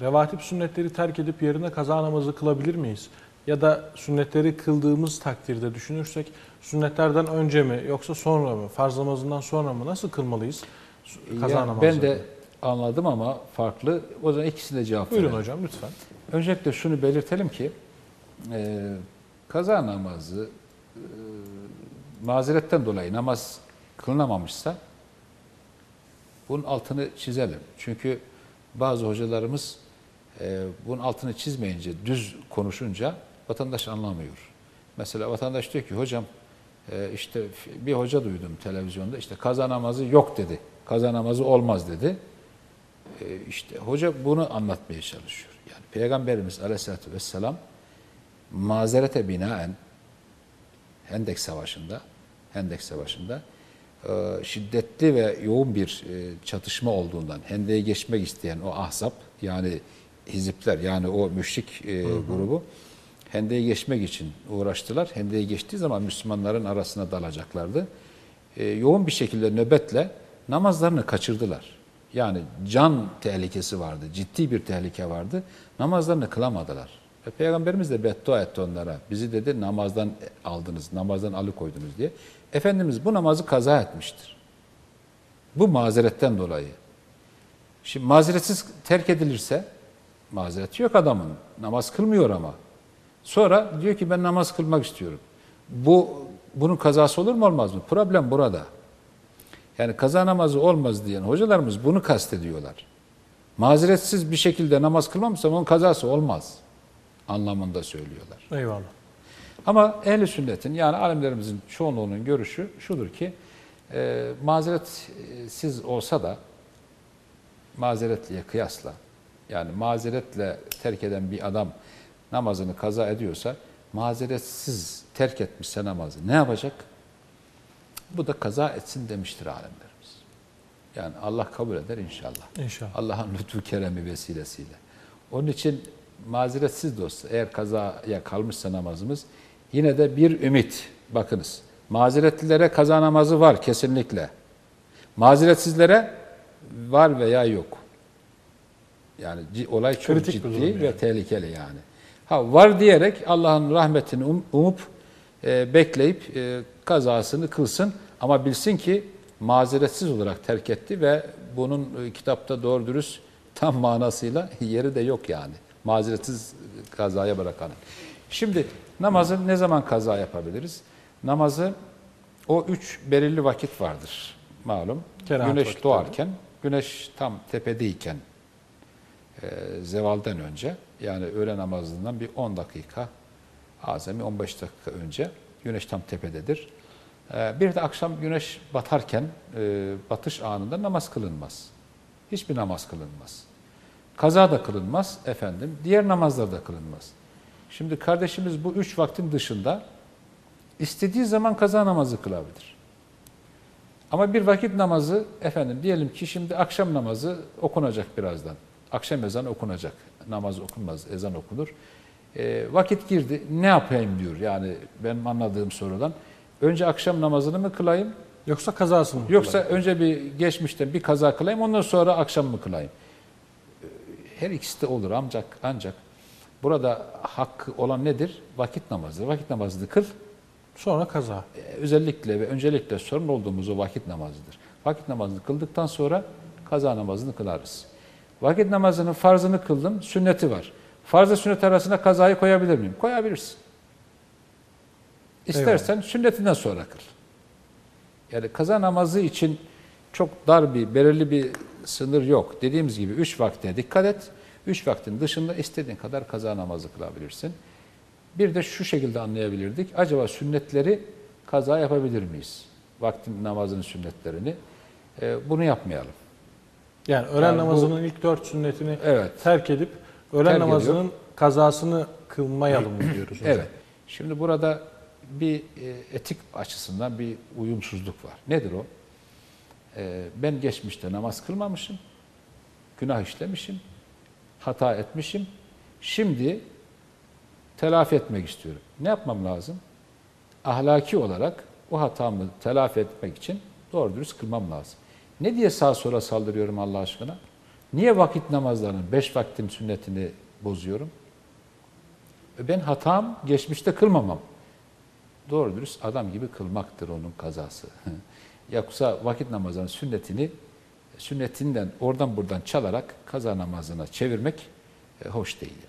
revatip sünnetleri terk edip yerine kaza namazı kılabilir miyiz? Ya da sünnetleri kıldığımız takdirde düşünürsek sünnetlerden önce mi yoksa sonra mı? Farz namazından sonra mı? Nasıl kılmalıyız? Kaza Yani namazı. ben de anladım ama farklı. O zaman ikisine cevap Buyurun verelim. hocam lütfen. Öncelikle şunu belirtelim ki e, kaza namazı e, mazeretten dolayı namaz kılınamamışsa bunun altını çizelim. Çünkü bazı hocalarımız e, bunun altını çizmeyince, düz konuşunca vatandaş anlamıyor. Mesela vatandaş diyor ki hocam e, işte bir hoca duydum televizyonda işte kaza namazı yok dedi. Kaza namazı olmaz dedi. E, işte hoca bunu anlatmaya çalışıyor. Yani Peygamberimiz Aleyhisselatü Vesselam mazerete binaen Hendek Savaşı'nda Hendek Savaşı'nda e, şiddetli ve yoğun bir e, çatışma olduğundan Hendek'e geçmek isteyen o ahzap yani hizipler yani o müşrik e, grubu Hendek'e geçmek için uğraştılar. Hendek'e geçtiği zaman Müslümanların arasına dalacaklardı. E, yoğun bir şekilde nöbetle namazlarını kaçırdılar. Yani can tehlikesi vardı, ciddi bir tehlike vardı. Namazlarını kılamadılar. Ve Peygamberimiz de beddua etti onlara. Bizi dedi namazdan aldınız, namazdan alıkoydunuz diye. Efendimiz bu namazı kaza etmiştir. Bu mazeretten dolayı. Şimdi mazeretsiz terk edilirse, mazereti yok adamın. Namaz kılmıyor ama. Sonra diyor ki ben namaz kılmak istiyorum. Bu bunun kazası olur mu olmaz mı? Problem burada. Yani kaza namazı olmaz diyen hocalarımız bunu kastediyorlar. Mazeretsiz bir şekilde namaz kılmamışsam onun kazası olmaz anlamında söylüyorlar. Eyvallah. Ama ehli sünnetin yani alimlerimizin çoğunluğunun görüşü şudur ki e, mazeretsiz olsa da mazeretliye kıyasla yani mazeretle terk eden bir adam namazını kaza ediyorsa mazeretsiz terk etmişse namazı ne yapacak? Bu da kaza etsin demiştir alimlerimiz. Yani Allah kabul eder inşallah. İnşallah. Allah'ın lütfu keremi vesilesiyle. Onun için mazeretsiz de olsa eğer kazaya kalmışsa namazımız yine de bir ümit. Bakınız mazeretlilere kaza namazı var kesinlikle. Mazeretsizlere var veya yok. Yani olay çok Kritik ciddi ve yani. tehlikeli yani. Ha var diyerek Allah'ın rahmetini um- umup e, bekleyip e, kazasını kılsın ama bilsin ki mazeretsiz olarak terk etti ve bunun e, kitapta doğru dürüst tam manasıyla yeri de yok yani. Mazeretsiz kazaya bırakanın. Şimdi namazı ne zaman kaza yapabiliriz? Namazı o üç belirli vakit vardır malum. Kerahat Güneş vakitleri. doğarken, güneş tam tepedeyken e, zevalden önce yani öğle namazından bir 10 dakika azami 15 dakika önce güneş tam tepededir. E, bir de akşam güneş batarken e, batış anında namaz kılınmaz. Hiçbir namaz kılınmaz. Kaza da kılınmaz efendim. Diğer namazlar da kılınmaz. Şimdi kardeşimiz bu üç vaktin dışında istediği zaman kaza namazı kılabilir. Ama bir vakit namazı efendim diyelim ki şimdi akşam namazı okunacak birazdan. Akşam ezanı okunacak. Namaz okunmaz, ezan okunur. E, vakit girdi. Ne yapayım diyor yani benim anladığım sorudan. Önce akşam namazını mı kılayım? Yoksa kazasını mı Yoksa kılalım? önce bir geçmişte bir kaza kılayım ondan sonra akşam mı kılayım? E, Her ikisi de olur ancak ancak burada hakkı olan nedir? Vakit namazı. Vakit namazını kıl. sonra kaza. E, özellikle ve öncelikle sorun olduğumuz o vakit namazıdır. Vakit namazını kıldıktan sonra kaza namazını kılarız. Vakit namazının farzını kıldım, sünneti var. Farzla sünnet arasında kazayı koyabilir miyim? Koyabilirsin. İstersen sünnetinden sonra kıl. Yani kaza namazı için çok dar bir, belirli bir sınır yok. Dediğimiz gibi üç vaktine dikkat et. Üç vaktin dışında istediğin kadar kaza namazı kılabilirsin. Bir de şu şekilde anlayabilirdik. Acaba sünnetleri kaza yapabilir miyiz? Vaktin namazının sünnetlerini. Ee, bunu yapmayalım. Yani öğlen Yani bu- namazının ilk dört sünnetini Evet. terk edip öğlen Terk namazının kazasını kılmayalım diyoruz hocam? Evet. Şimdi burada bir e, etik açısından bir uyumsuzluk var. Nedir o? Ee, ben geçmişte namaz kılmamışım, günah işlemişim, hata etmişim. Şimdi telafi etmek istiyorum. Ne yapmam lazım? Ahlaki olarak o hatamı telafi etmek için doğru dürüst kılmam lazım. Ne diye sağa sola saldırıyorum Allah aşkına? Niye vakit namazlarının beş vaktin sünnetini bozuyorum? E Ben hatam geçmişte kılmamam. Doğru dürüst adam gibi kılmaktır onun kazası. Yoksa vakit namazının sünnetini sünnetinden oradan buradan çalarak kaza namazına çevirmek e, hoş değil.